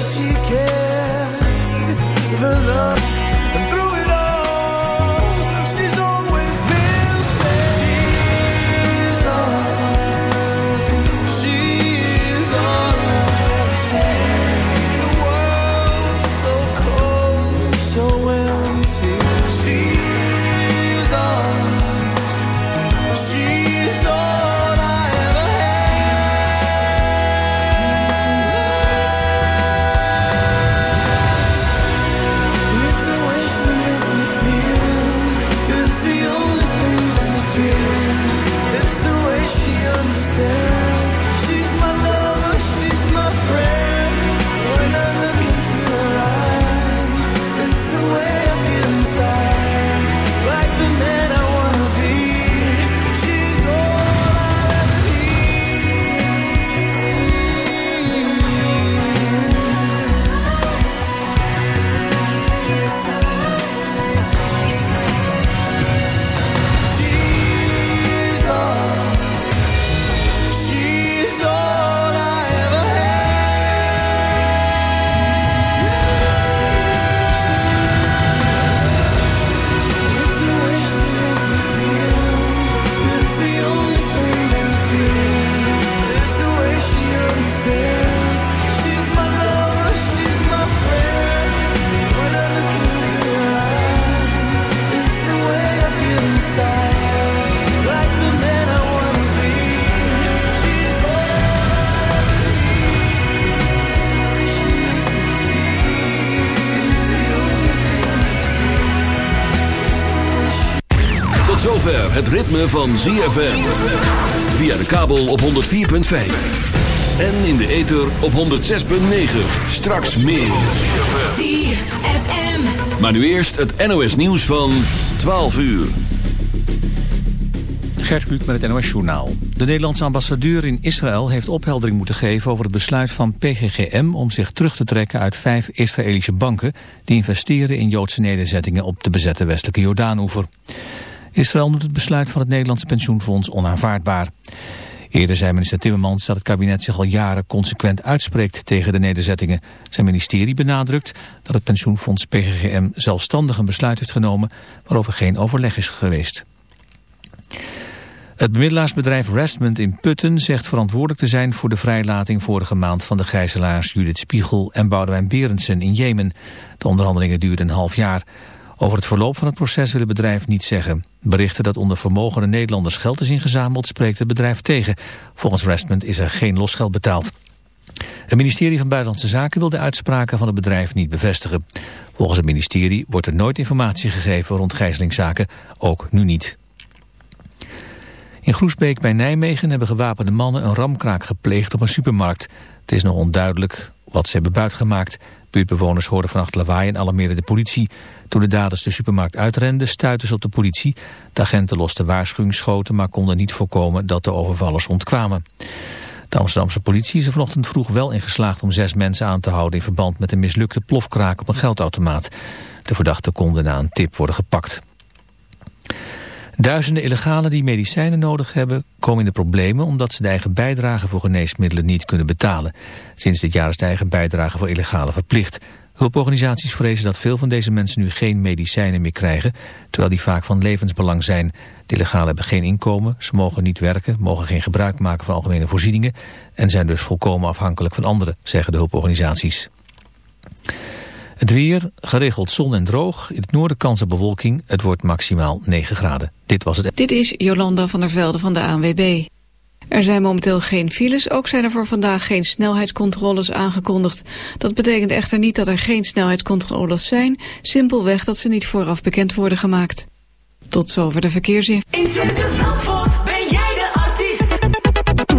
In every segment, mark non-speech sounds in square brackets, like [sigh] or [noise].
she can het ritme van ZFM. Via de kabel op 104.5. En in de ether op 106.9. Straks meer. ZFM. Maar nu eerst het NOS nieuws van 12 uur. Gert Kluk met het NOS Journaal. De Nederlandse ambassadeur in Israël heeft opheldering moeten geven over het besluit van PGGM om zich terug te trekken uit vijf Israëlische banken die investeren in Joodse nederzettingen op de bezette westelijke Jordaanoever. Israël noemt het besluit van het Nederlandse pensioenfonds onaanvaardbaar. Eerder zei minister Timmermans dat het kabinet zich al jaren consequent uitspreekt tegen de nederzettingen. Zijn ministerie benadrukt dat het pensioenfonds PGGM zelfstandig een besluit heeft genomen waarover geen overleg is geweest. Het bemiddelaarsbedrijf Restment in Putten zegt verantwoordelijk te zijn voor de vrijlating vorige maand van de gijzelaars Judith Spiegel en Boudewijn Berendsen in Jemen. De onderhandelingen duurden een half jaar. Over het verloop van het proces wil het bedrijf niet zeggen. Berichten dat onder vermogende Nederlanders geld is ingezameld spreekt het bedrijf tegen. Volgens Restment is er geen losgeld betaald. Het ministerie van Buitenlandse Zaken wil de uitspraken van het bedrijf niet bevestigen. Volgens het ministerie wordt er nooit informatie gegeven rond gijzelingszaken, ook nu niet. In Groesbeek bij Nijmegen hebben gewapende mannen een ramkraak gepleegd op een supermarkt. Het is nog onduidelijk wat ze hebben buitgemaakt. Buurtbewoners hoorden vannacht lawaai en alarmeerden de politie. Toen de daders de supermarkt uitrenden, stuitten ze op de politie. De agenten losten waarschuwingsschoten, maar konden niet voorkomen dat de overvallers ontkwamen. De Amsterdamse politie is er vanochtend vroeg wel in geslaagd om zes mensen aan te houden in verband met een mislukte plofkraak op een geldautomaat. De verdachten konden na een tip worden gepakt. Duizenden illegalen die medicijnen nodig hebben komen in de problemen omdat ze de eigen bijdrage voor geneesmiddelen niet kunnen betalen. Sinds dit jaar is de eigen bijdrage voor illegalen verplicht. Hulporganisaties vrezen dat veel van deze mensen nu geen medicijnen meer krijgen, terwijl die vaak van levensbelang zijn. De illegalen hebben geen inkomen, ze mogen niet werken, mogen geen gebruik maken van algemene voorzieningen en zijn dus volkomen afhankelijk van anderen, zeggen de hulporganisaties. Het weer, geregeld zon en droog. In het noorden kans op bewolking. Het wordt maximaal 9 graden. Dit was het. Dit is Jolanda van der Velde van de ANWB. Er zijn momenteel geen files, ook zijn er voor vandaag geen snelheidscontroles aangekondigd. Dat betekent echter niet dat er geen snelheidscontroles zijn, simpelweg dat ze niet vooraf bekend worden gemaakt. Tot zover de verkeersin.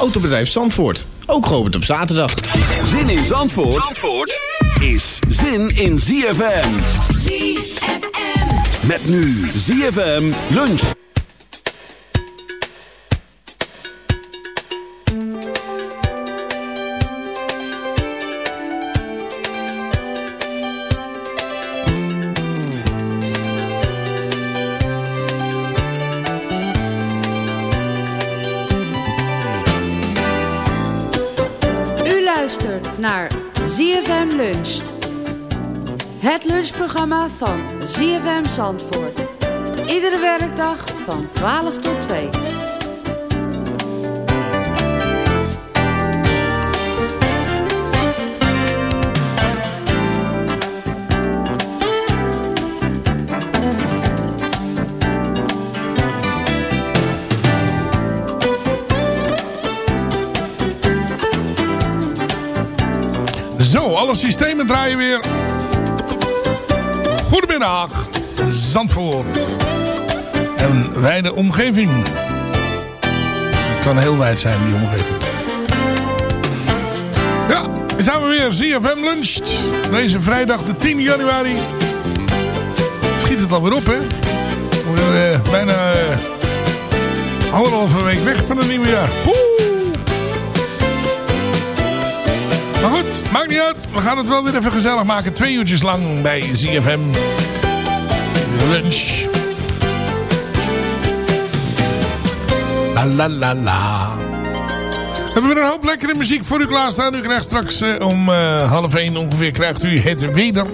Autobedrijf Zandvoort, ook geopend op zaterdag. Zin in Zandvoort, Zandvoort is zin in ZFM. ZFM. Met nu ZFM lunch. Het lunchprogramma van ZFM Zandvoort. Iedere werkdag van 12 tot 2. Zo, alle systemen draaien weer. Goedemiddag, Zandvoort. En wijde omgeving. Het kan heel wijd zijn, die omgeving. Ja, dan zijn we weer. ZFM luncht. Deze vrijdag de 10 januari. Schiet het alweer op, hè? Weer eh, bijna eh, anderhalve week weg van het nieuwe jaar. Woe! Maar goed, maakt niet uit. We gaan het wel weer even gezellig maken. Twee uurtjes lang bij ZFM Lunch. La la la la. We hebben weer een hoop lekkere muziek voor u klaarstaan. U krijgt straks eh, om eh, half één ongeveer krijgt u het weder.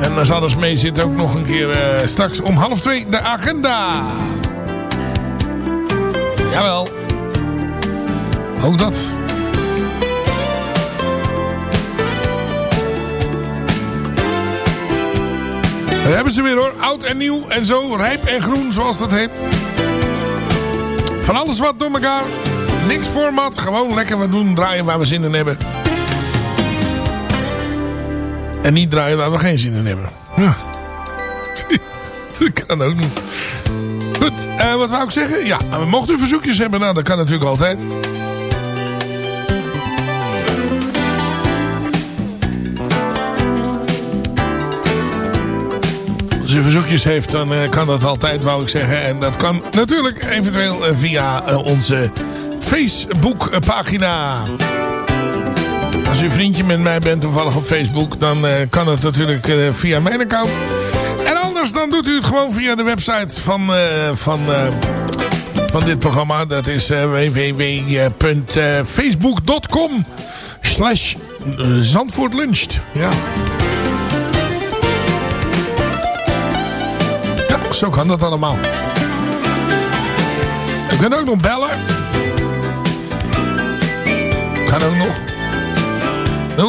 En als alles mee zit ook nog een keer eh, straks om half twee de agenda. Jawel. Ook dat. Daar hebben ze weer hoor. Oud en nieuw en zo. Rijp en groen zoals dat heet. Van alles wat door elkaar. Niks format. Gewoon lekker wat doen. Draaien waar we zin in hebben. En niet draaien waar we geen zin in hebben. Ja. [laughs] dat kan ook niet. Goed, eh, wat wou ik zeggen? Ja, mocht u verzoekjes hebben, nou dat kan natuurlijk altijd. U verzoekjes heeft, dan eh, kan dat altijd, wou ik zeggen. En dat kan natuurlijk eventueel eh, via eh, onze Facebook-pagina. Als u vriendje met mij bent, toevallig op Facebook, dan kan het natuurlijk via mijn account. En anders dan doet u het gewoon via de website van, van, van dit programma. Dat is www.facebook.com slash Zandvoortluncht. Ja, zo kan dat allemaal. U kunt ook nog bellen. Kan ook nog.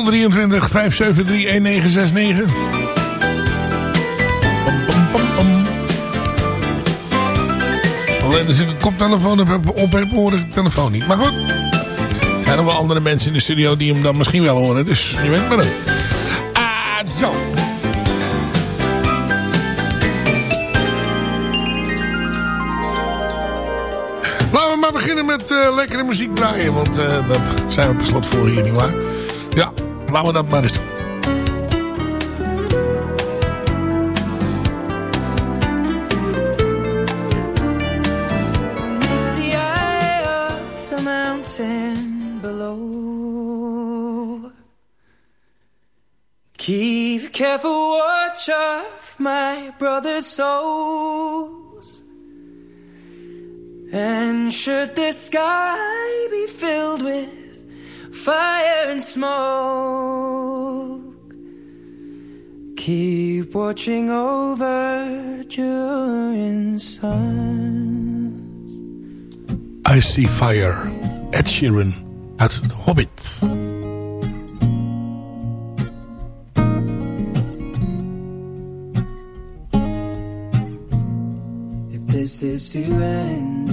023 573 1969. Pam, pam, pam, pam. Alleen als ik een koptelefoon op heb, hoor ik de telefoon niet. Maar goed. Er zijn nog wel andere mensen in de studio die hem dan misschien wel horen. Dus je weet maar. Ah, zo. Maar beginnen met eh, lekkere muziek draaien. Want eh, dat zijn we per slot voor hier, nietwaar? Ja, laten we dat maar eens doen. Keep careful watch of my brother's souls. And should the sky be filled with fire and smoke, keep watching over during suns. I see fire. at Sheeran at The Hobbit. If this is to end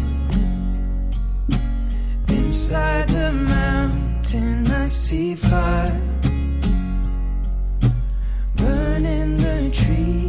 inside the mountain. I see fire burning the trees,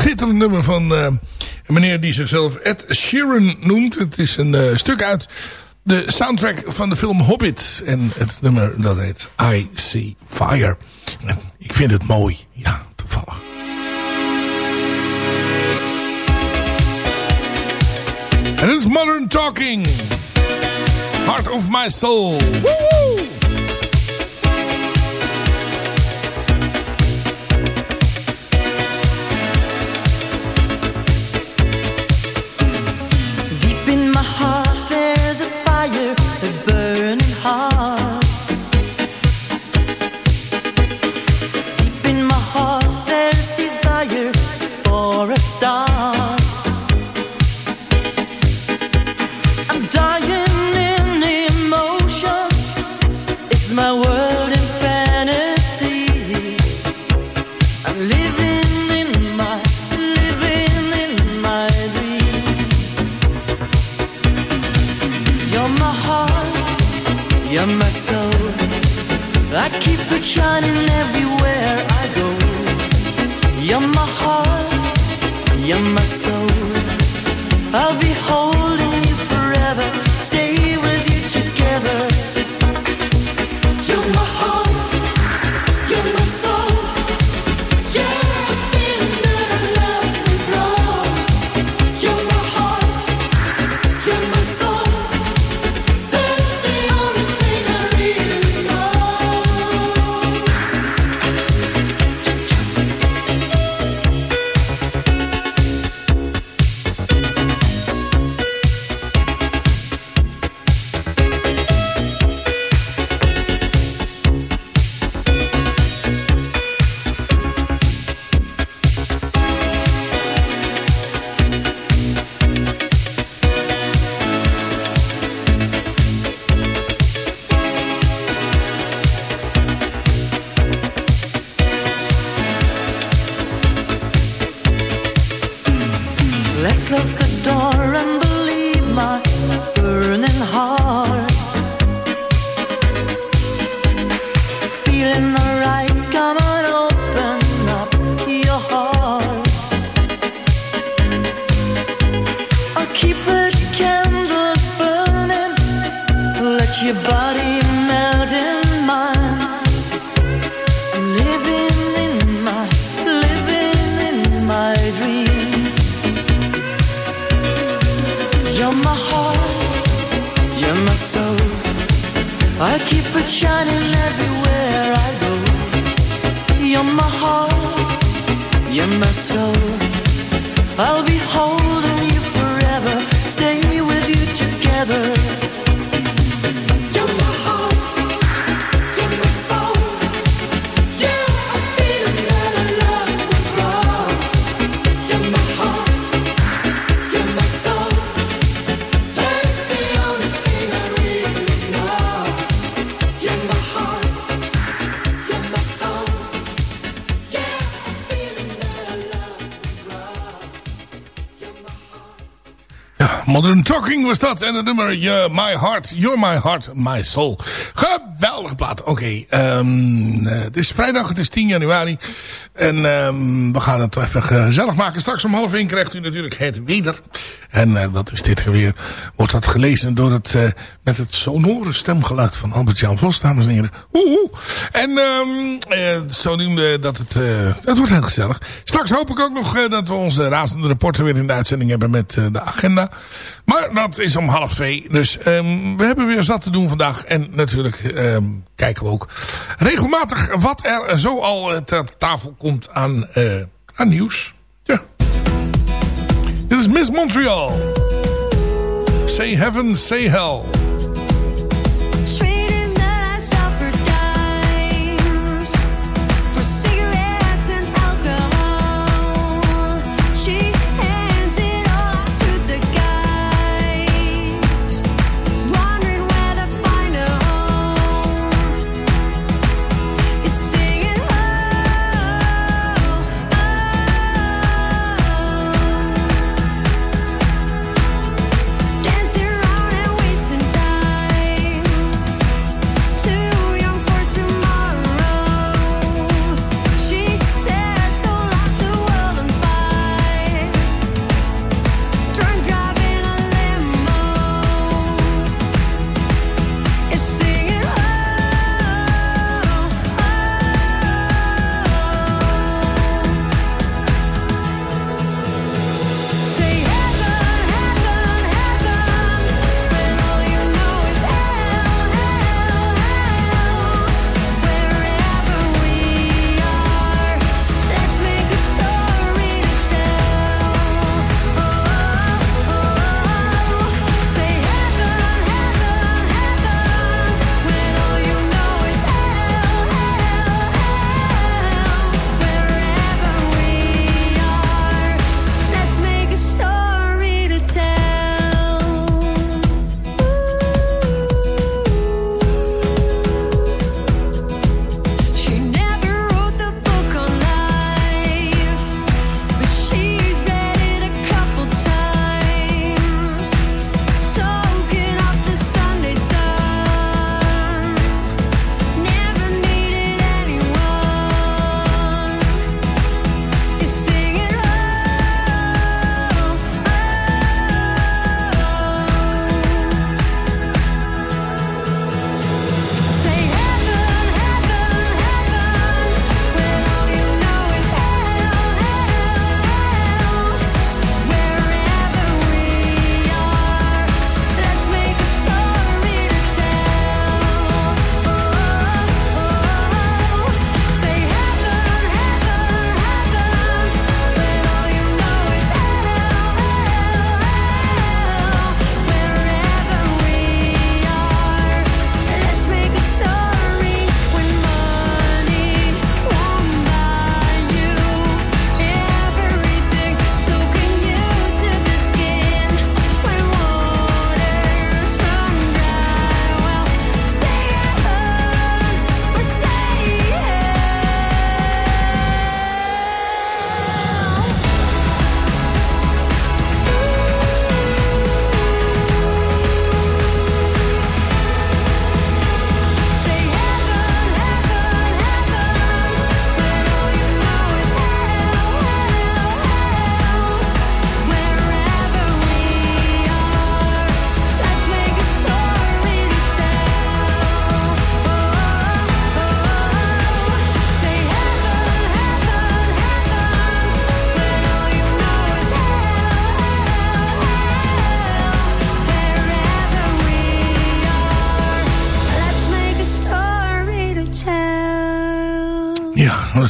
schitterend nummer van eh, een meneer die zichzelf Ed Sheeran noemt. Het is een eh, stuk uit de soundtrack van de film Hobbit. En het nummer dat heet I See Fire. En ik vind het mooi. Ja, toevallig. En dit is Modern Talking. Heart of my soul. You're my heart, you're my soul. I keep it shining everywhere I go. You're my heart, you're my soul. I'll be holding you forever, stay with you together. Modern Talking was dat. En het nummer You're My Heart, You're My Heart, My Soul. Oké, ehm, eh, het is vrijdag, het is 10 januari. En ehm, we gaan het even gezellig maken. Straks om half 1 krijgt u natuurlijk het weder. En eh, dat is dit weer. Wordt dat gelezen door het, eh, met het sonore stemgeluid van Albert-Jan Vos, dames en heren. En ehm, eh, zo noemde dat het, het wordt heel gezellig. Straks hoop ik ook nog dat we onze razende reporter weer in de uitzending hebben met de agenda. Maar dat is om half twee. Dus we hebben weer zat te doen vandaag. En natuurlijk kijken we ook regelmatig wat er zo al eh, ter tafel komt aan, eh, aan nieuws. Ja. Dit is Miss Montreal. Say heaven, say hell.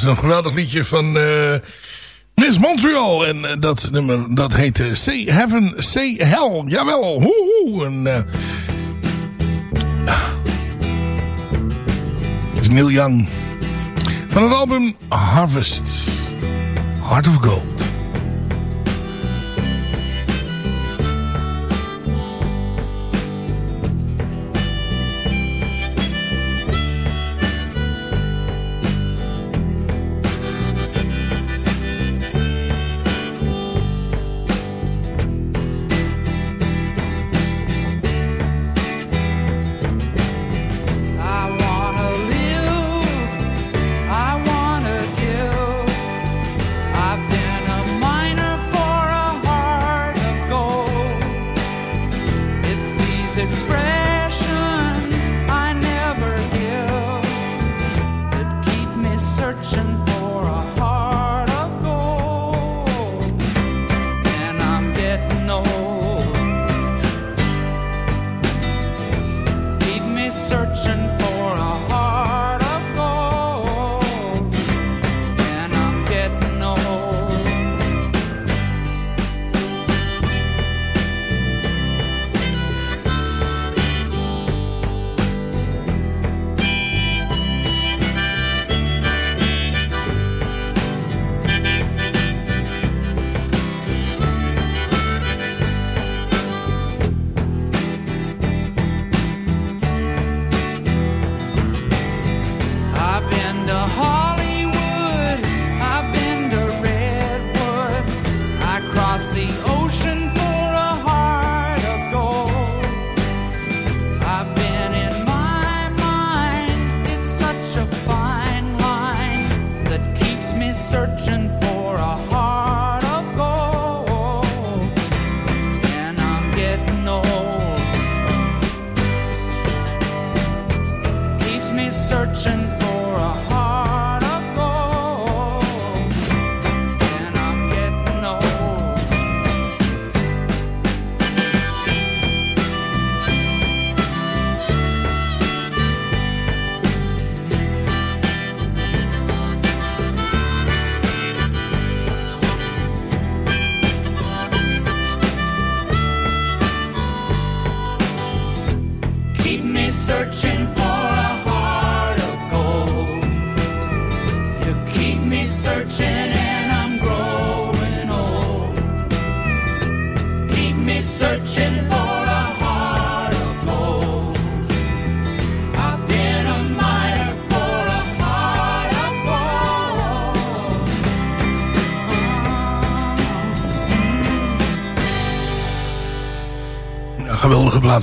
Een geweldig liedje van eh, Miss Montreal. En eh, dat nummer, dat heette Say Heaven, Say Hell. Jawel, hoe hoe. En, eh, is Neil Young. Van het album Harvest. Heart of Gold.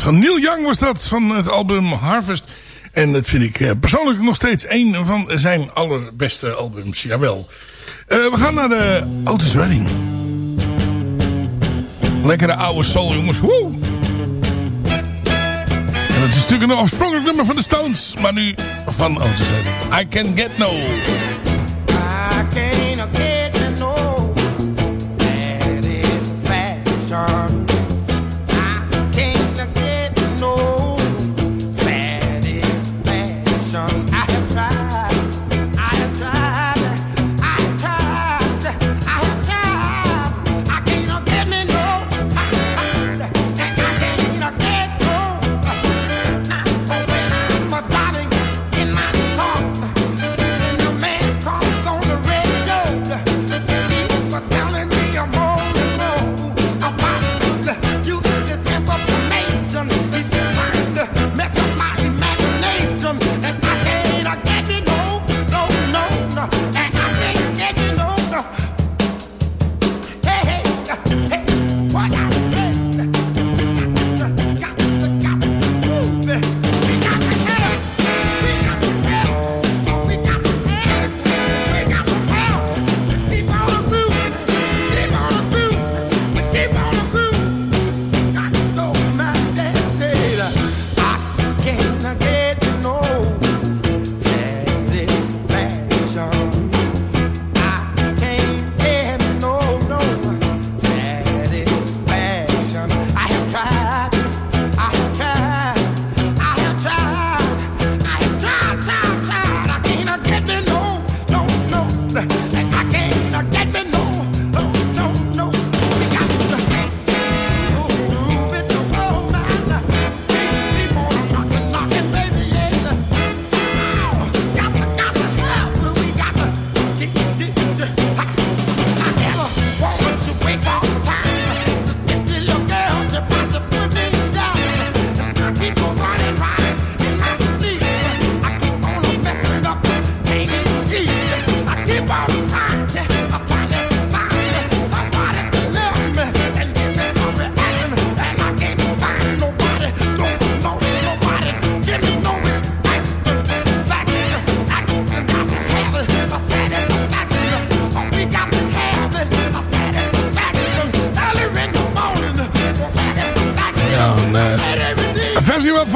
Van Neil Young was dat. Van het album Harvest. En dat vind ik eh, persoonlijk nog steeds een van zijn allerbeste albums. Jawel. Eh, we gaan naar de Otis Redding. Lekkere oude soul jongens. Woe! En het is natuurlijk een oorspronkelijk nummer van de Stones. Maar nu van Otis Redding. I Can Get No. I can't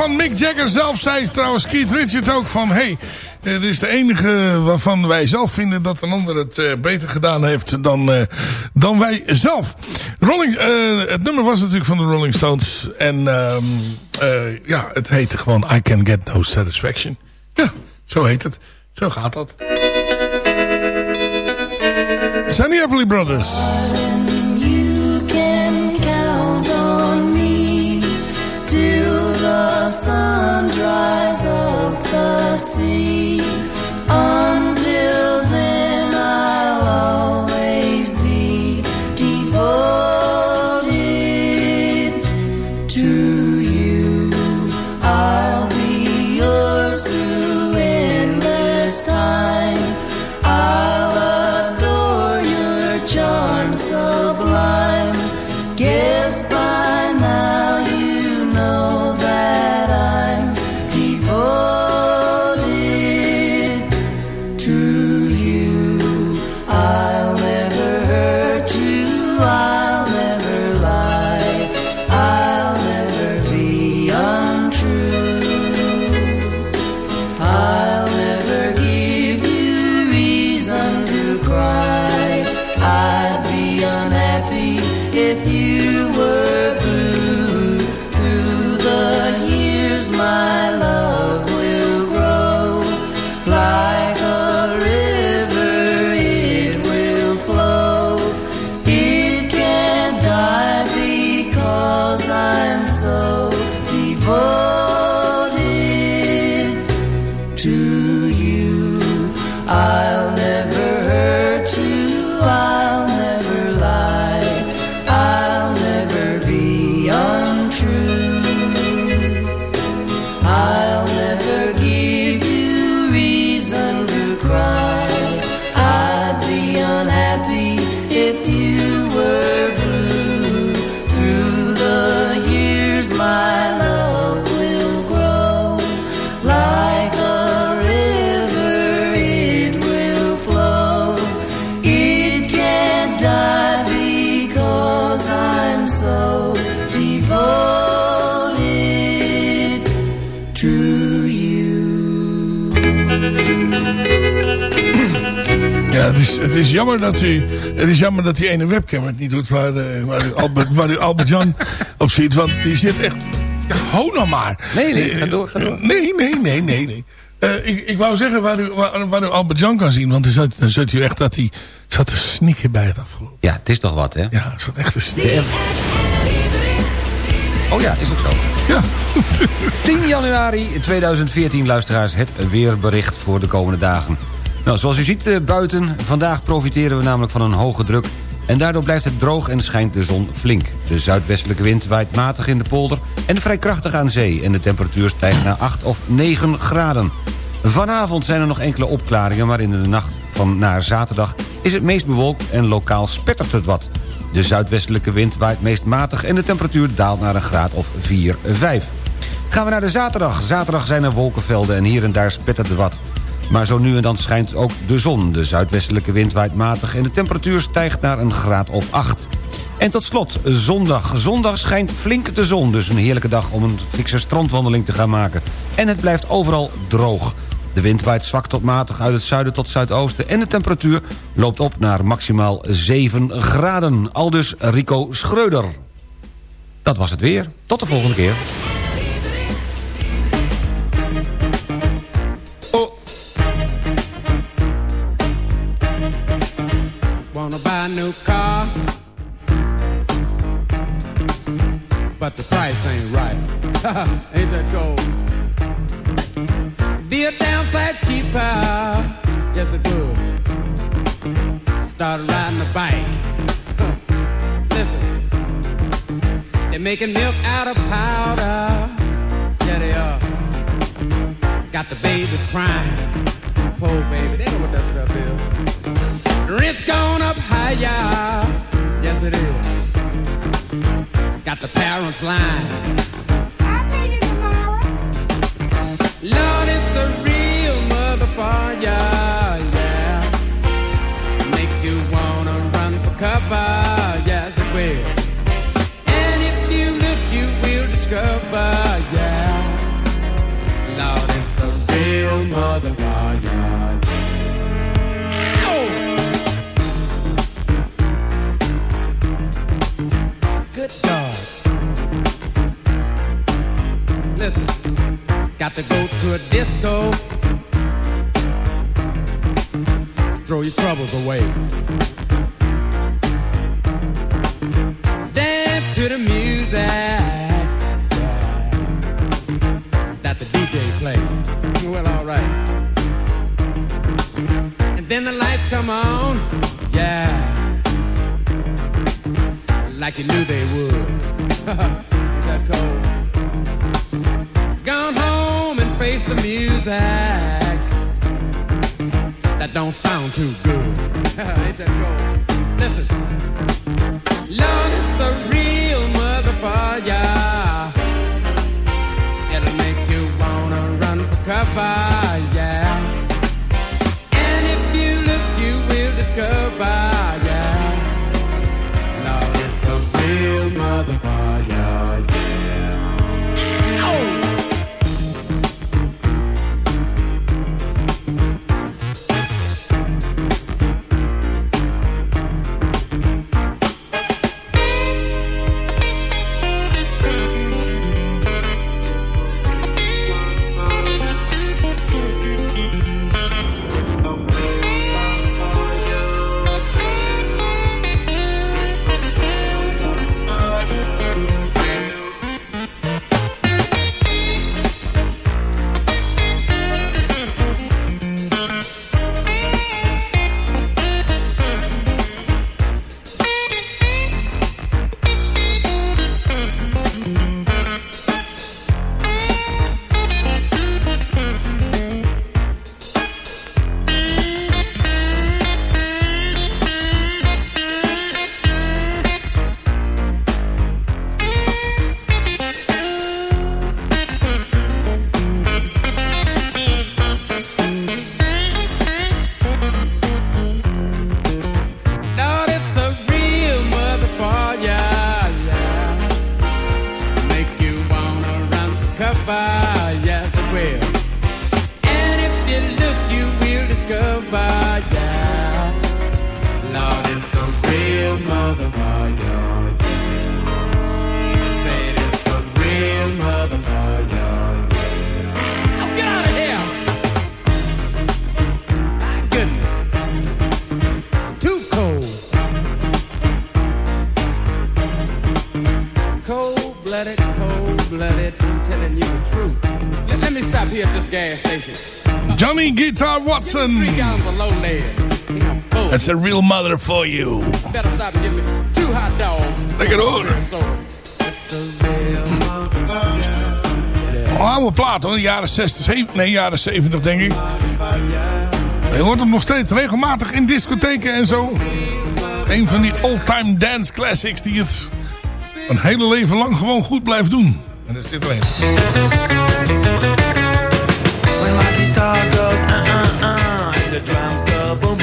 van Mick Jagger zelf zei trouwens Keith Richards ook van... Hey, dit is de enige waarvan wij zelf vinden dat een ander het eh, beter gedaan heeft dan, eh, dan wij zelf. Rolling, eh, het nummer was natuurlijk van de Rolling Stones. En ehm, eh, ja, het heette gewoon I Can Get No Satisfaction. Ja, zo heet het. Zo gaat dat. Sunny Everly Brothers. The is, het is jammer dat u, het is jammer dat die ene webcam het niet doet waar, eh, waar, u Albert, waar u Albert Jan op ziet. Want die zit echt, ja, hou nou maar. Nee, nee, Eh, ga door, ga door. Nee, nee, nee, nee, nee. Eh, ik, ik wou zeggen waar u, waar, waar u Albert Jan kan zien. Want dan zat, dan zat u echt dat hij zat te snikken bij het afgelopen. Ja, het is toch wat, hè? Ja, zat echt te snikken. Oh ja, is ook zo. Ja. [laughs] 10 januari 2014, luisteraars, het weerbericht voor de komende dagen. Nou, zoals u ziet eh, buiten, vandaag profiteren we namelijk van een hoge druk... en daardoor blijft het droog en schijnt de zon flink. De zuidwestelijke wind waait matig in de polder en vrij krachtig aan zee... en de temperatuur stijgt naar 8 of 9 graden. Vanavond zijn er nog enkele opklaringen... maar in de nacht van naar zaterdag is het meest bewolkt en lokaal spettert het wat. De zuidwestelijke wind waait meest matig en de temperatuur daalt naar een graad of 4, 5. Gaan we naar de zaterdag. Zaterdag zijn er wolkenvelden en hier en daar spettert er wat. Maar zo nu en dan schijnt ook de zon. De zuidwestelijke wind waait matig en de temperatuur stijgt naar een graad of 8. En tot slot, zondag. Zondag schijnt flink de zon, dus een heerlijke dag om een fikse strandwandeling te gaan maken. En het blijft overal droog. De wind waait zwak tot matig uit het zuiden tot zuidoosten... en de temperatuur loopt op naar maximaal 7 graden. Aldus Rico Schreuder. Dat was het weer. Tot de volgende keer. [laughs] ain't that gold? Be a downside cheaper, yes it would. Start riding a bike. Listen, they're making milk out of powder. Yeah, they are. Got the babies crying. Poor baby, they know what that stuff is. Rent's gone up higher. Yes, it is. Got the parents lying. though, throw your troubles away. that don't sound too good. [laughs] Ain't that cold? Listen. Lord, it's a. Guitar Watson. That's a real mother for you. Lekker horen. Oh, oude plaat hoor, jaren 60, 70, nee jaren 70 denk ik. Je hoort hem nog steeds regelmatig in discotheken en zo. Eén van die all-time dance classics die het een hele leven lang gewoon goed blijft doen. En dat zit alleen. the drums, couple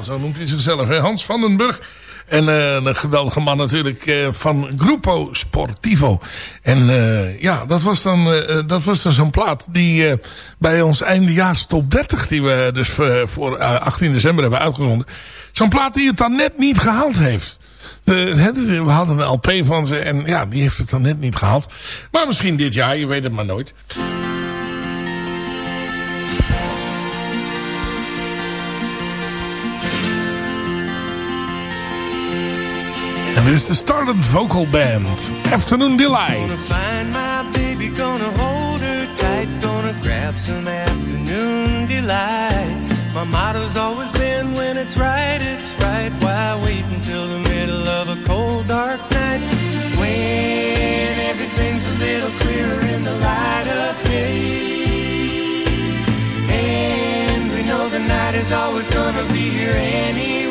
Zo noemt hij zichzelf. Hè? Hans van den Burg. En eh, een geweldige man natuurlijk eh, van Gruppo Sportivo. En eh, ja, dat was dan, dat was dan zo'n plaat die bij ons eindejaars top 30... die we dus voor eh, 18 december hebben uitgezonden. Zo'n plaat die het dan net niet gehaald heeft. We hadden een LP van ze en ja, die heeft het dan net niet gehaald. Maar misschien dit jaar, je weet het maar nooit. En dit is de Started Vocal Band. Afternoon Delight. Find my baby, gonna hold her tight, gonna grab some afternoon delight. My motto's always been when it's right, it's right. Why wait until the middle of a cold, dark night? When everything's a little clearer in the light of day. And we know the night is always gonna be here anyway.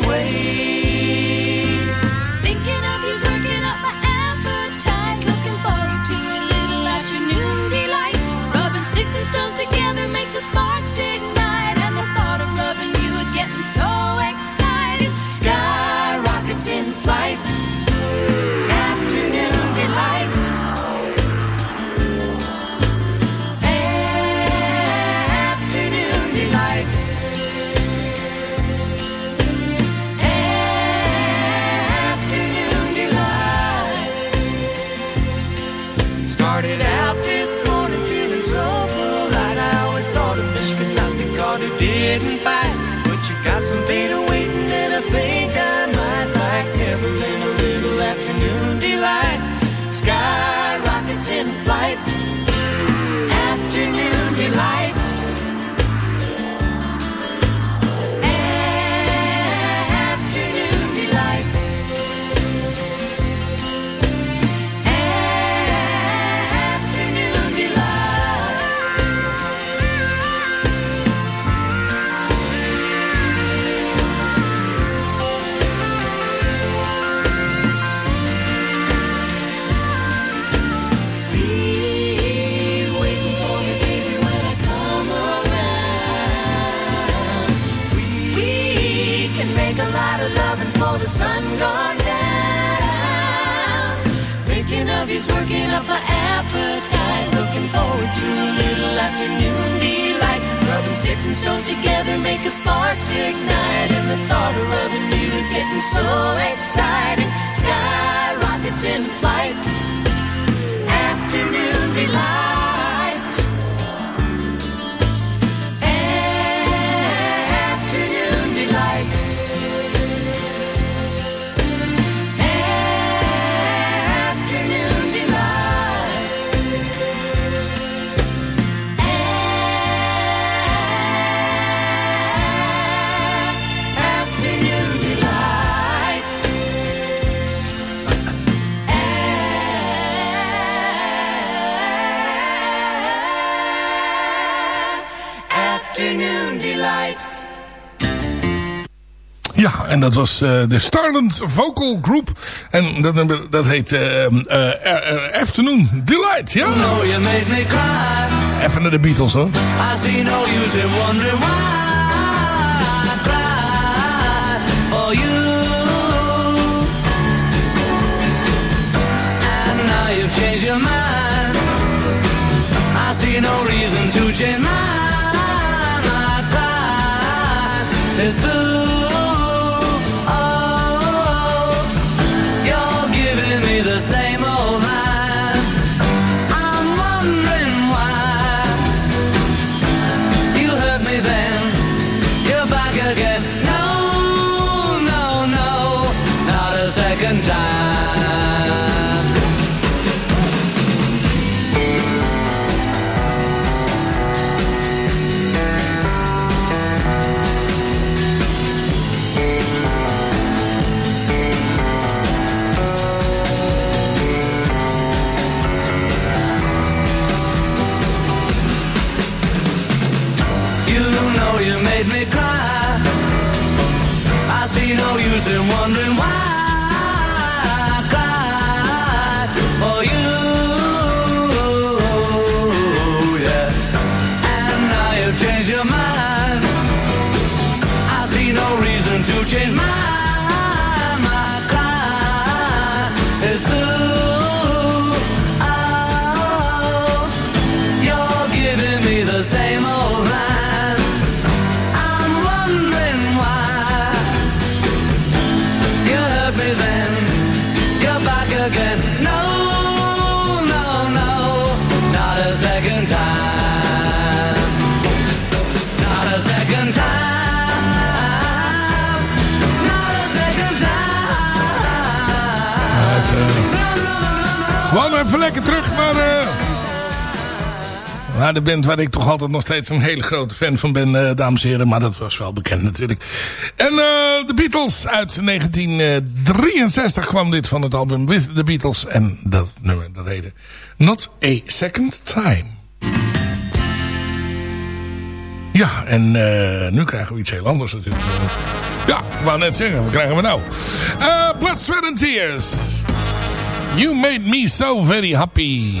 Can make a lot of loving for the sun gone down. Thinking of you's working up an appetite. Looking forward to a little afternoon delight. Rubbing sticks and stones together make a sparks ignite. And the thought of rubbing you is getting so exciting. Sky rockets in flight. Ja, en dat was eh, de Starland Vocal Group. En dat, dat heet eh, eh, Afternoon Delight. Ja. know you made me cry. Even naar de Beatles hoor. I see no use in wondering why I for you. And now you've changed your mind. I see no reason to change mine. I cried. It's. Waar ik toch altijd nog steeds een hele grote fan van ben, eh, dames en heren. Maar dat was wel bekend natuurlijk. En eh, de Beatles uit 1963 kwam dit van het album With the Beatles. En dat nummer, dat heette Not a Second Time. Ja, en eh, nu krijgen we iets heel anders natuurlijk. Ja, ik wou net zeggen, wat krijgen we nou? Eh, Blood, Sweat and Tears. You made me so very happy.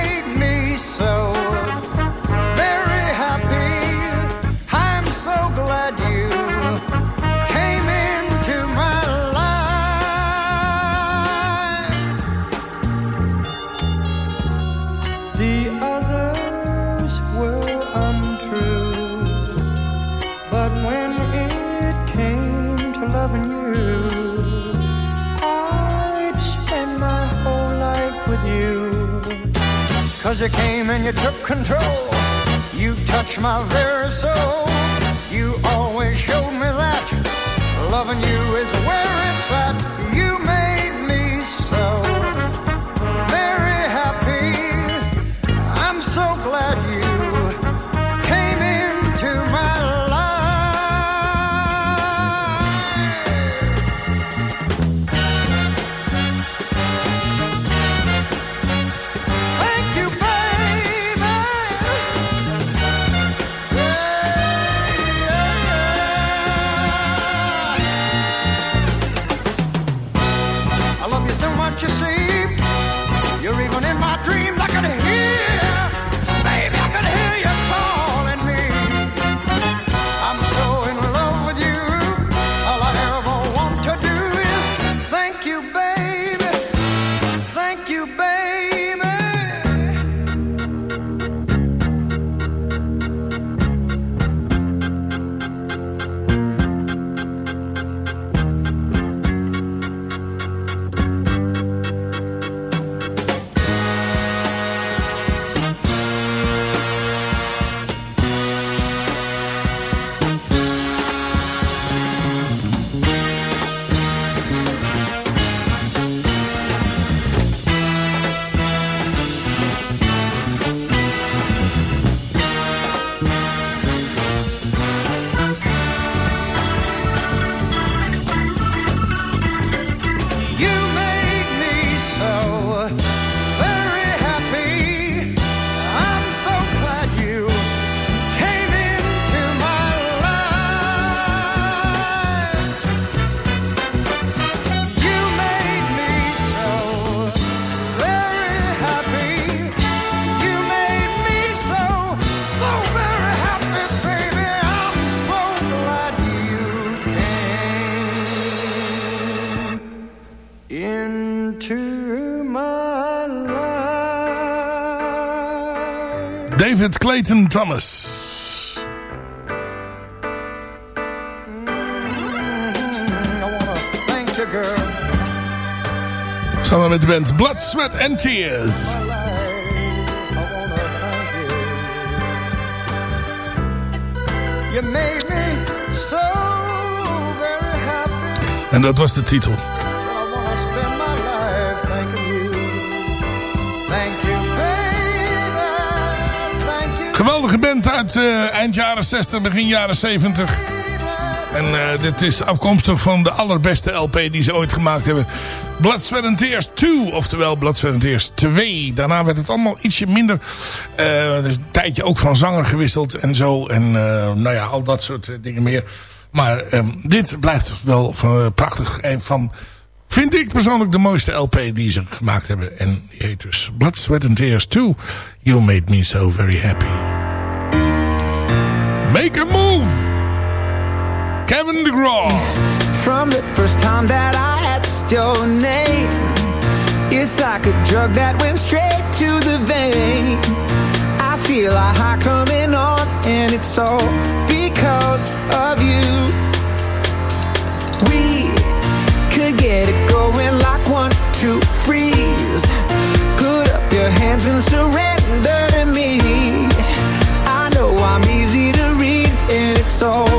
Cause you came and you took control. You touched my very soul. You always showed me that loving you is Clayton Thomas. Mm, thank you, girl. Samen met de band Blood, Sweat and Tears. You made me so very happy. En dat was de titel. Geweldige band uit eh, eind jaren 60, begin jaren 70. En eh, dit is afkomstig van de allerbeste LP die ze ooit gemaakt hebben. Blood, Sweat and Tears 2. Oftewel Blood, Sweat and Tears 2. Daarna werd het allemaal ietsje minder. Eh, dus een tijdje ook van zanger gewisseld en zo. En nou ja, al dat soort dingen meer. Maar ehm, dit blijft wel prachtig. En van, vind ik persoonlijk de mooiste LP die ze gemaakt hebben. En die heet dus Blood, Sweat and Tears 2. You made me so very happy. Make a move! Kevin DeGraw. From the first time that I asked your name It's like a drug that went straight to the vein I feel a high coming on And it's all because of you We get it going like one, two, freeze. Put up your hands and surrender to me. I know I'm easy to read And it's all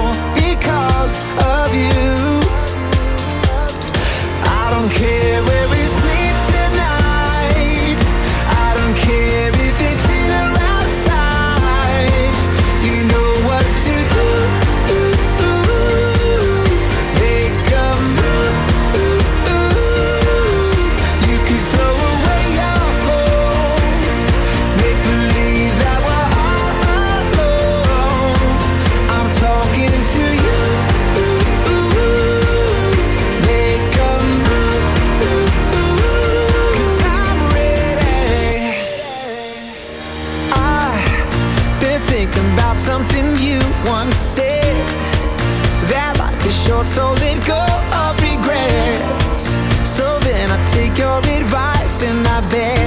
your advice and I bet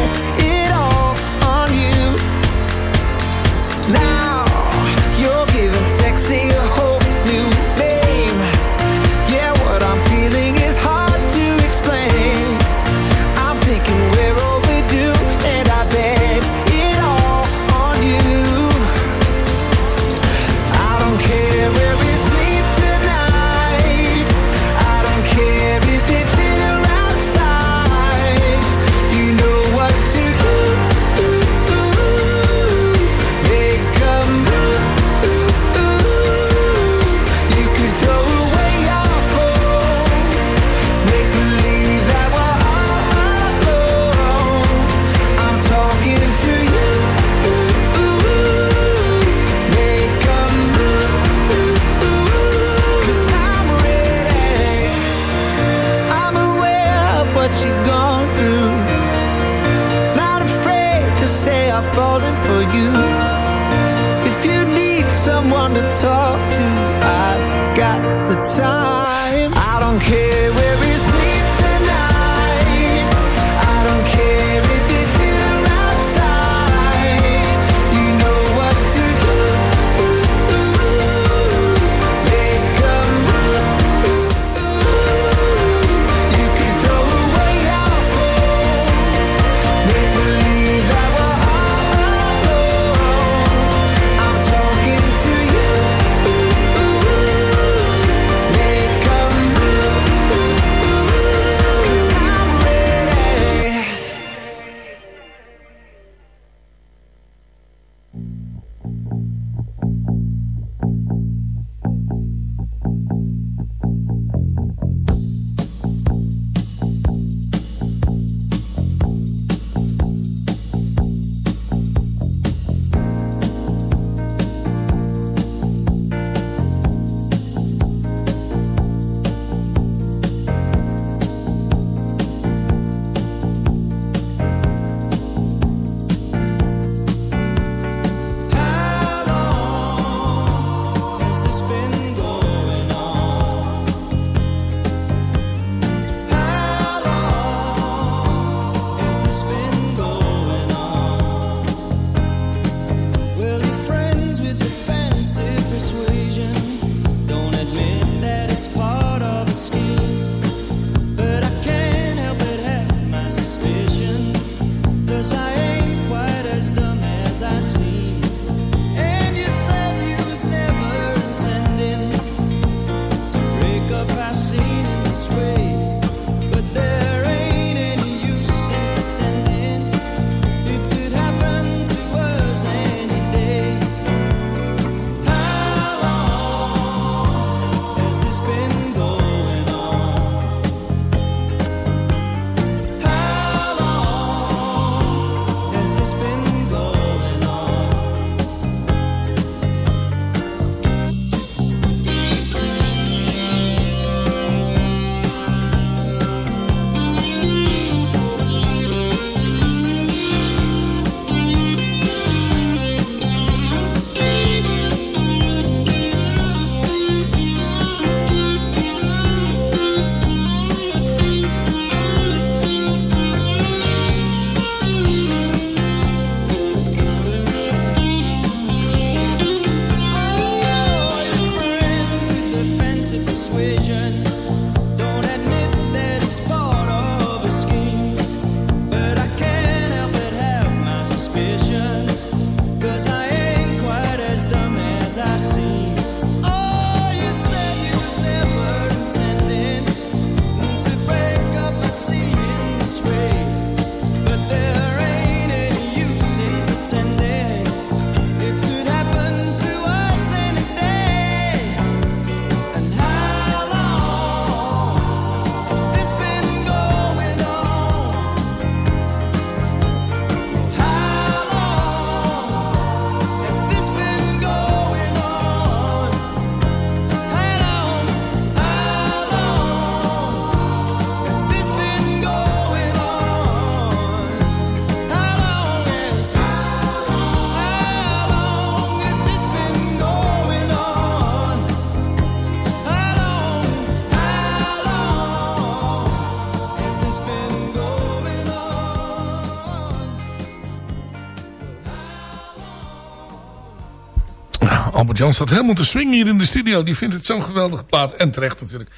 Jan staat helemaal te swingen hier in de studio. Die vindt het zo'n geweldige plaat. En terecht natuurlijk.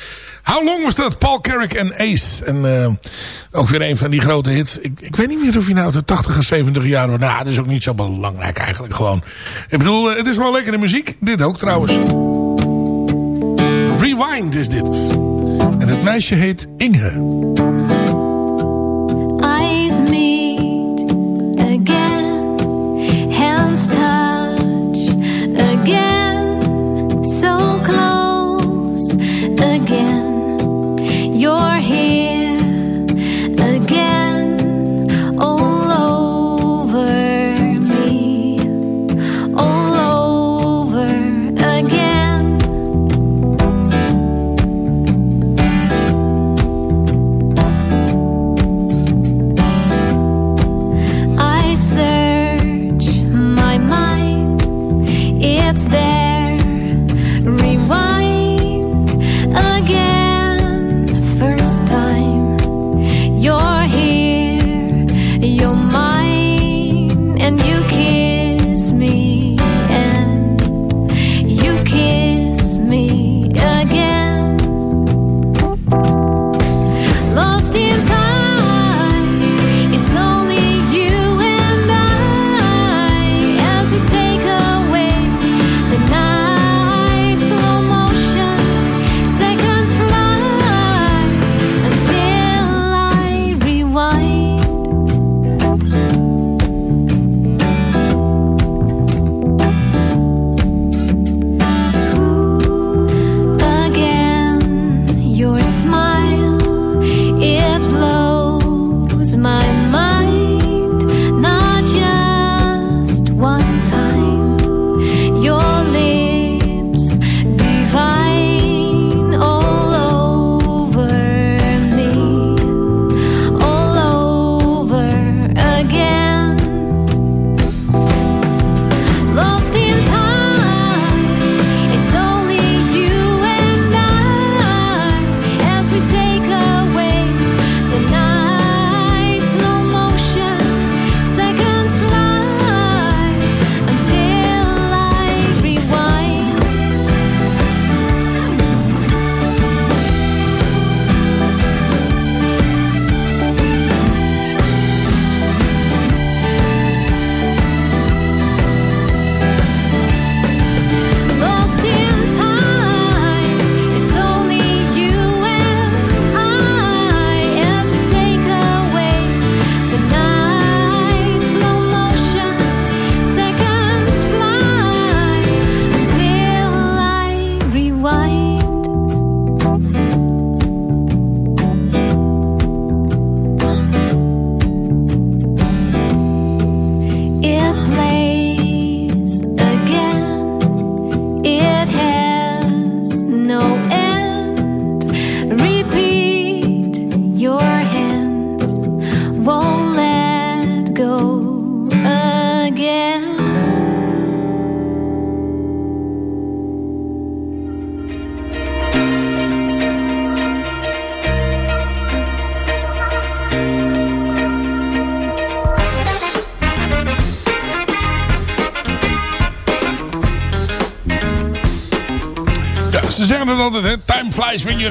How Long was dat? Paul Carrick en Ace. En eh, ook weer een van die grote hits. Ik, ik weet niet meer of hij nou de 80 of 70 jaar was. Nou, dat is ook niet zo belangrijk eigenlijk gewoon. Ik bedoel, eh, het is wel lekkere muziek. Dit ook trouwens. Rewind is dit. En het meisje heet Inge.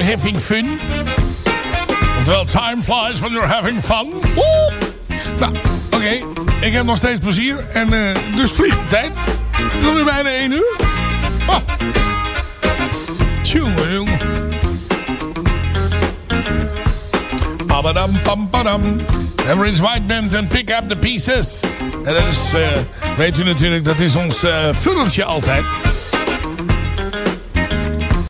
Having fun. Oftewel, time flies when you're having fun. Woe! Nou, oké. Ik heb nog steeds plezier. En eh, dus vliegt de tijd. Het is alweer bijna 1 uur. Oh. Tjonge, jongen. Abadam, pam, padam. White Band en Pick Up The Pieces. En dat is, eh, weet u natuurlijk, dat is ons eh vullertje altijd.